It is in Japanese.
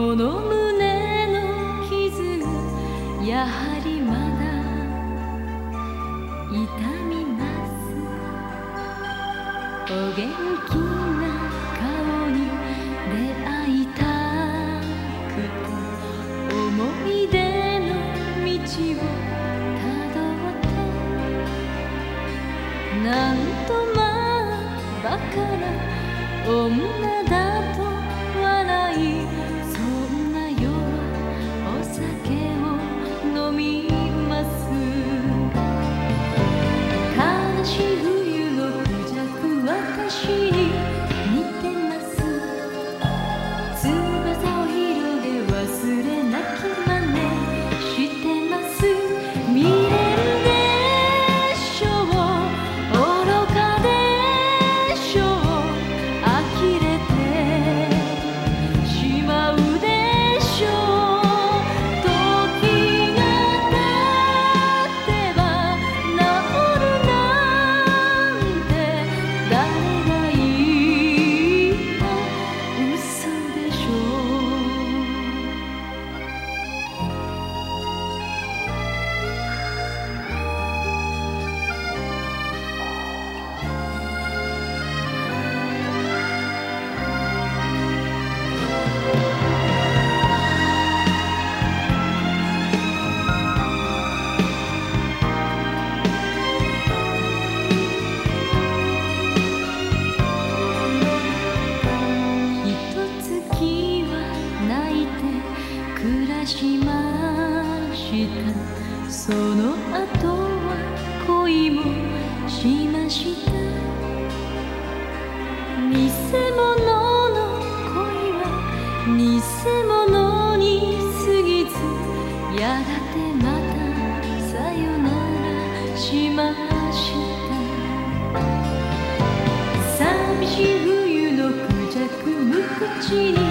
この胸の傷やはりまだ痛みますお元気な顔に出会いたくて思い出の道をたどってなんとまあバカな女だとやがてまたさよならしました。寂しい冬のじゃくむ無口に